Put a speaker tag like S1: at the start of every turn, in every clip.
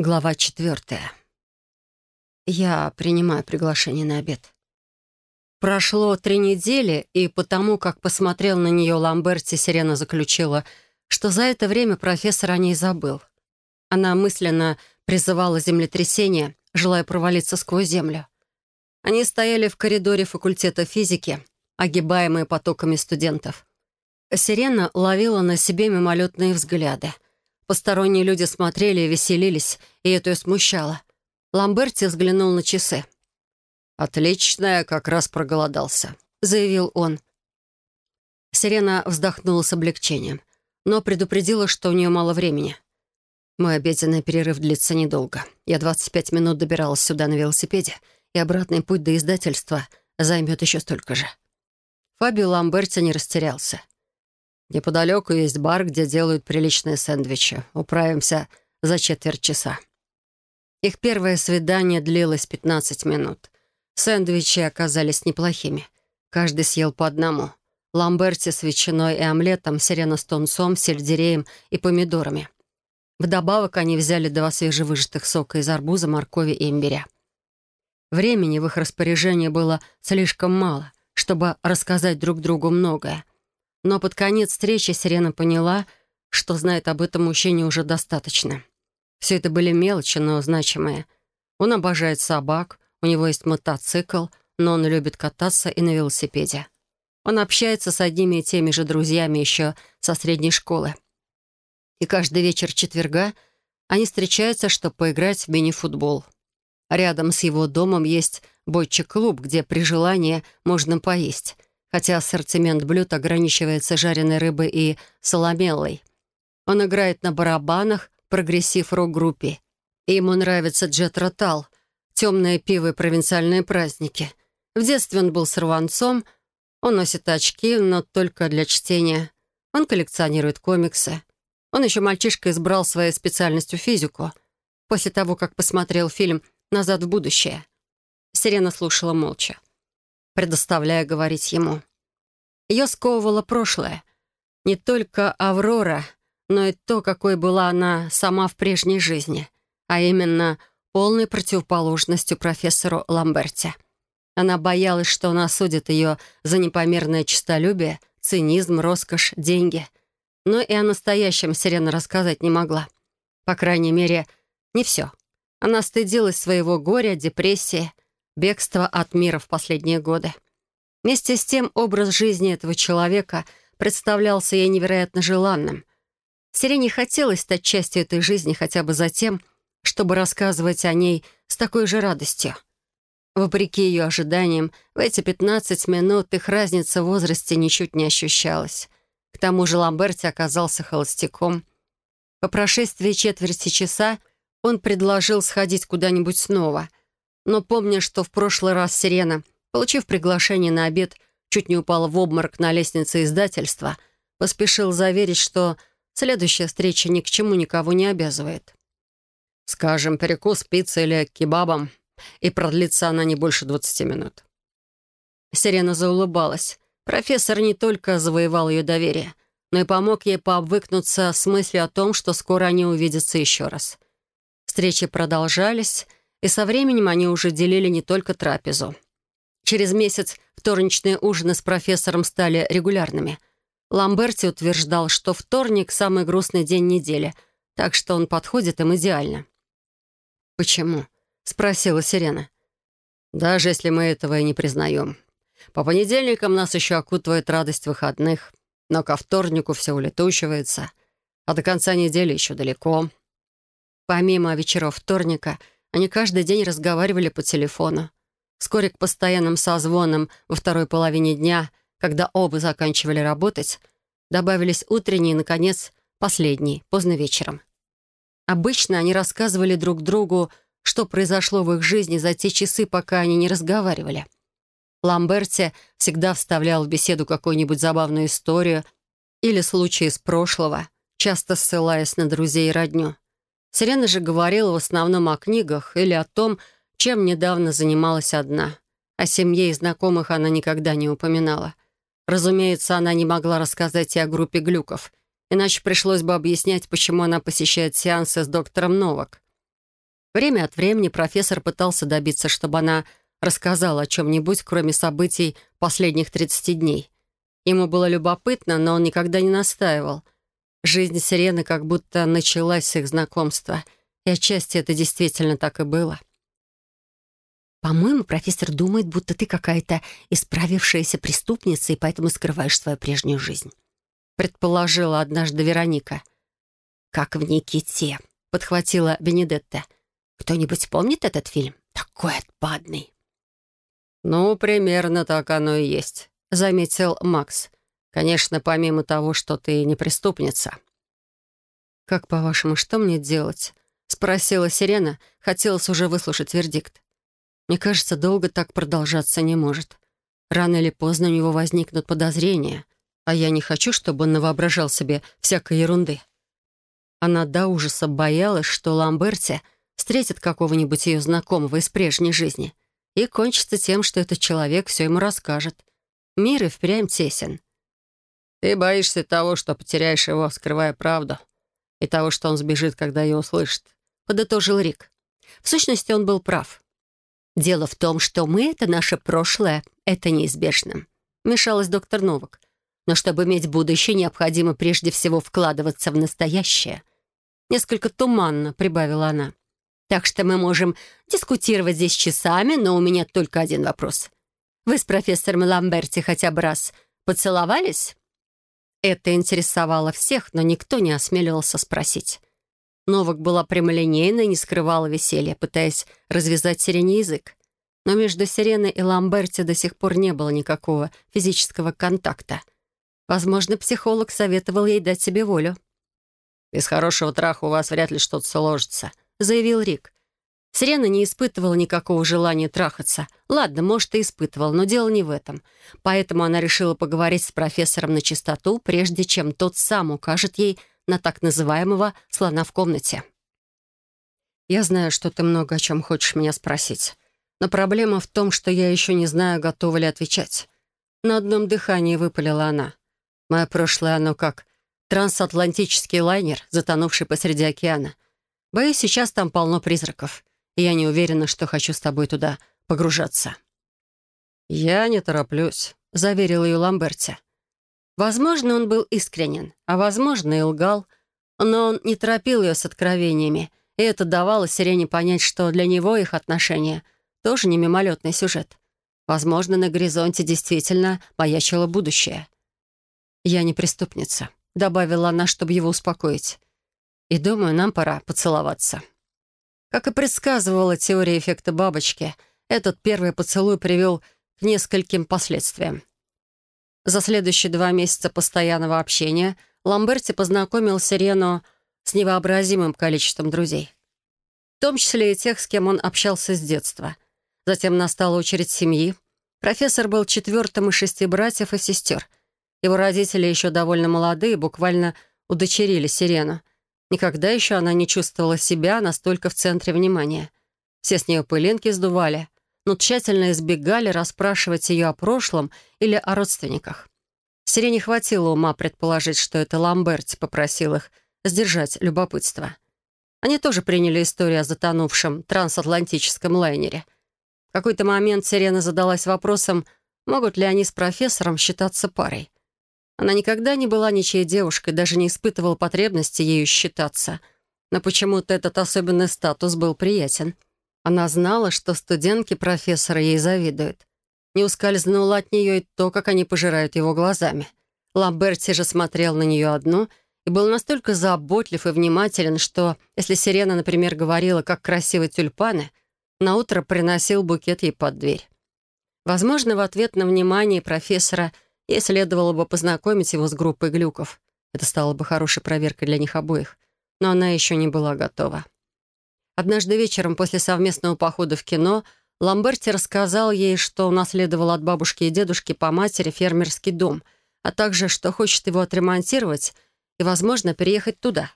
S1: Глава четвертая. Я принимаю приглашение на обед. Прошло три недели, и потому, как посмотрел на нее Ламберти, Сирена заключила, что за это время профессор о ней забыл. Она мысленно призывала землетрясение, желая провалиться сквозь землю. Они стояли в коридоре факультета физики, огибаемые потоками студентов. Сирена ловила на себе мимолетные взгляды — Посторонние люди смотрели и веселились, и это ее смущало. Ламберти взглянул на часы. «Отлично, я как раз проголодался», — заявил он. Сирена вздохнула с облегчением, но предупредила, что у нее мало времени. Мой обеденный перерыв длится недолго. Я 25 минут добиралась сюда на велосипеде, и обратный путь до издательства займет еще столько же. Фабио Ламберти не растерялся. Неподалеку есть бар, где делают приличные сэндвичи. Управимся за четверть часа». Их первое свидание длилось 15 минут. Сэндвичи оказались неплохими. Каждый съел по одному. Ламберти с ветчиной и омлетом, сирена с тунцом, сельдереем и помидорами. Вдобавок они взяли два свежевыжатых сока из арбуза, моркови и имбиря. Времени в их распоряжении было слишком мало, чтобы рассказать друг другу многое. Но под конец встречи Сирена поняла, что знает об этом мужчине уже достаточно. Все это были мелочи, но значимые. Он обожает собак, у него есть мотоцикл, но он любит кататься и на велосипеде. Он общается с одними и теми же друзьями еще со средней школы. И каждый вечер четверга они встречаются, чтобы поиграть в мини-футбол. Рядом с его домом есть бойчик-клуб, где при желании можно поесть — хотя ассортимент блюд ограничивается жареной рыбой и соломеллой. Он играет на барабанах, progressive рок-группе. Ему нравится Jethro Tull, темное пиво и провинциальные праздники. В детстве он был сорванцом, он носит очки, но только для чтения. Он коллекционирует комиксы. Он еще мальчишка избрал своей специальностью физику. После того, как посмотрел фильм «Назад в будущее». Сирена слушала молча предоставляя говорить ему. Ее сковывало прошлое. Не только Аврора, но и то, какой была она сама в прежней жизни, а именно полной противоположностью профессору Ламберте. Она боялась, что он осудит ее за непомерное честолюбие, цинизм, роскошь, деньги. Но и о настоящем Сирена рассказать не могла. По крайней мере, не все. Она стыдилась своего горя, депрессии, бегство от мира в последние годы. Вместе с тем образ жизни этого человека представлялся ей невероятно желанным. Сирене хотелось стать частью этой жизни хотя бы за тем, чтобы рассказывать о ней с такой же радостью. Вопреки ее ожиданиям, в эти 15 минут их разница в возрасте ничуть не ощущалась. К тому же Ламберти оказался холостяком. По прошествии четверти часа он предложил сходить куда-нибудь снова — но помня, что в прошлый раз Сирена, получив приглашение на обед, чуть не упала в обморок на лестнице издательства, поспешил заверить, что следующая встреча ни к чему никого не обязывает. «Скажем, перекус пиццей или кебабом, и продлится она не больше 20 минут». Сирена заулыбалась. Профессор не только завоевал ее доверие, но и помог ей пообвыкнуться с мыслью о том, что скоро они увидятся еще раз. Встречи продолжались, и со временем они уже делили не только трапезу. Через месяц вторничные ужины с профессором стали регулярными. Ламберти утверждал, что вторник — самый грустный день недели, так что он подходит им идеально. «Почему?» — спросила Сирена. «Даже если мы этого и не признаем. По понедельникам нас еще окутывает радость выходных, но ко вторнику все улетучивается, а до конца недели еще далеко». Помимо вечеров вторника — они каждый день разговаривали по телефону. Вскоре к постоянным созвонам во второй половине дня, когда оба заканчивали работать, добавились утренние и, наконец, последний, поздно вечером. Обычно они рассказывали друг другу, что произошло в их жизни за те часы, пока они не разговаривали. Ламберти всегда вставлял в беседу какую-нибудь забавную историю или случай из прошлого, часто ссылаясь на друзей и родню. Сирена же говорила в основном о книгах или о том, чем недавно занималась одна. О семье и знакомых она никогда не упоминала. Разумеется, она не могла рассказать и о группе глюков, иначе пришлось бы объяснять, почему она посещает сеансы с доктором Новак. Время от времени профессор пытался добиться, чтобы она рассказала о чем-нибудь, кроме событий последних 30 дней. Ему было любопытно, но он никогда не настаивал. Жизнь Сирены как будто началась с их знакомства, и отчасти это действительно так и было.
S2: «По-моему, профессор думает, будто ты какая-то исправившаяся преступница, и поэтому скрываешь свою прежнюю жизнь»,
S1: предположила однажды Вероника.
S2: «Как в Никите», — подхватила Бенедетта. «Кто-нибудь помнит этот фильм? Такой отпадный».
S1: «Ну, примерно так оно и есть», — заметил Макс. «Конечно, помимо того, что ты не преступница». «Как, по-вашему, что мне делать?» — спросила Сирена. Хотелось уже выслушать вердикт. Мне кажется, долго так продолжаться не может. Рано или поздно у него возникнут подозрения, а я не хочу, чтобы он навоображал себе всякой ерунды. Она до ужаса боялась, что Ламберти встретит какого-нибудь ее знакомого из прежней жизни и кончится тем, что этот человек все ему расскажет. Мир и впрямь тесен. «Ты боишься того, что потеряешь его, скрывая правду, и того, что он сбежит, когда ее услышит», — подытожил Рик. В сущности, он был прав.
S2: «Дело в том, что мы — это наше прошлое, это неизбежно», — мешалась доктор Новак. «Но чтобы иметь будущее, необходимо прежде всего вкладываться в настоящее».
S1: Несколько туманно прибавила она.
S2: «Так что мы можем дискутировать здесь часами, но у меня только один вопрос. Вы с профессором Ламберти хотя бы раз поцеловались?»
S1: Это интересовало всех, но никто не осмеливался спросить. Новак была прямолинейна и не скрывала веселья, пытаясь развязать сирене язык. Но между Сиреной и Ламберти до сих пор не было никакого физического контакта. Возможно, психолог советовал ей дать себе волю. «Без хорошего траха у вас вряд ли что-то сложится», — заявил Рик. Сирена не испытывала никакого желания трахаться. Ладно, может, и испытывала, но дело не в этом. Поэтому она решила поговорить с профессором на чистоту, прежде чем тот сам укажет ей на так называемого «слона в комнате». «Я знаю, что ты много о чем хочешь меня спросить, но проблема в том, что я еще не знаю, готова ли отвечать». На одном дыхании выпалила она. «Мое прошлое, оно как трансатлантический лайнер, затонувший посреди океана. Боюсь, сейчас там полно призраков, я не уверена, что хочу с тобой туда погружаться». «Я не тороплюсь», — заверил ее Ламберти. Возможно, он был искренен, а возможно, и лгал. Но он не торопил ее с откровениями, и это давало Сирене понять, что для него их отношения тоже не мимолетный сюжет. Возможно, на горизонте действительно маячило будущее. «Я не преступница», — добавила она, чтобы его успокоить. «И думаю, нам пора поцеловаться». Как и предсказывала теория эффекта бабочки, этот первый поцелуй привел к нескольким последствиям. За следующие два месяца постоянного общения Ламберти познакомил Сирену с невообразимым количеством друзей. В том числе и тех, с кем он общался с детства. Затем настала очередь семьи. Профессор был четвертым из шести братьев и сестер. Его родители еще довольно молодые, буквально удочерили Сирену. Никогда еще она не чувствовала себя настолько в центре внимания. Все с нее пылинки сдували но тщательно избегали расспрашивать ее о прошлом или о родственниках. Сирене хватило ума предположить, что это Ламберти попросил их сдержать любопытство. Они тоже приняли историю о затонувшем трансатлантическом лайнере. В какой-то момент Сирена задалась вопросом, могут ли они с профессором считаться парой. Она никогда не была ничьей девушкой, даже не испытывала потребности ею считаться. Но почему-то этот особенный статус был приятен — она знала, что студентки профессора ей завидуют. Не ускользнуло от нее и то, как они пожирают его глазами. Ламберти же смотрел на нее одну и был настолько заботлив и внимателен, что, если Сирена, например, говорила, как красивы тюльпаны, наутро приносил букет ей под дверь. Возможно, в ответ на внимание профессора ей следовало бы познакомить его с группой глюков. Это стало бы хорошей проверкой для них обоих. Но она еще не была готова. Однажды вечером после совместного похода в кино Ламберти рассказал ей, что унаследовал от бабушки и дедушки по матери фермерский дом, а также, что хочет его отремонтировать и, возможно, переехать туда.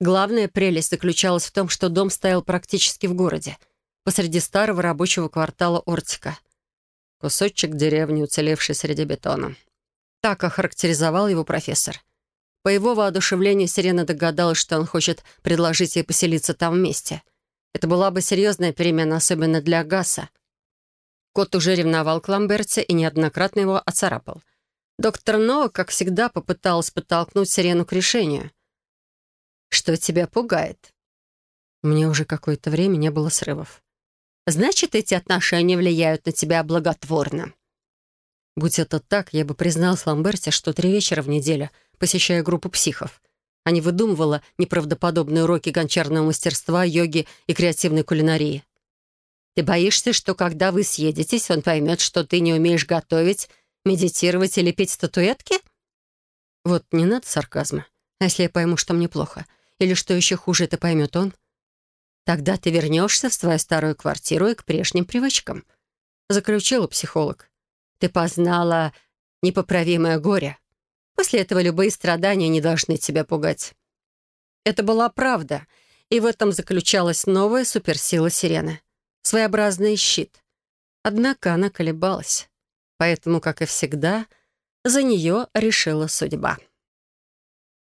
S1: Главная прелесть заключалась в том, что дом стоял практически в городе, посреди старого рабочего квартала Ортика. Кусочек деревни, уцелевший среди бетона. Так охарактеризовал его профессор. По его воодушевлению Сирена догадалась, что он хочет предложить ей поселиться там вместе. Это была бы серьезная перемена, особенно для Гаса. Кот уже ревновал к Ламберте и неоднократно его оцарапал. Доктор Ноа, как всегда, попыталась подтолкнуть Сирену к решению. «Что тебя пугает?» Мне уже какое-то время не было срывов. «Значит, эти отношения влияют на тебя благотворно». Будь это так, я бы признал Ламберте, что три вечера в неделю, посещая группу психов, а не выдумывала неправдоподобные уроки гончарного мастерства, йоги и креативной кулинарии. Ты боишься, что когда вы съедетесь, он поймет, что ты не умеешь готовить, медитировать или петь статуэтки? Вот не надо сарказма. А если я пойму, что мне плохо? Или что еще хуже, это поймет он? Тогда ты вернешься в свою старую квартиру и к прежним привычкам. Заключила психолог. Ты познала непоправимое горе. После этого любые страдания не должны тебя пугать. Это была правда, и в этом заключалась новая суперсила сирены. Своеобразный щит. Однако она колебалась. Поэтому, как и всегда, за нее решила судьба.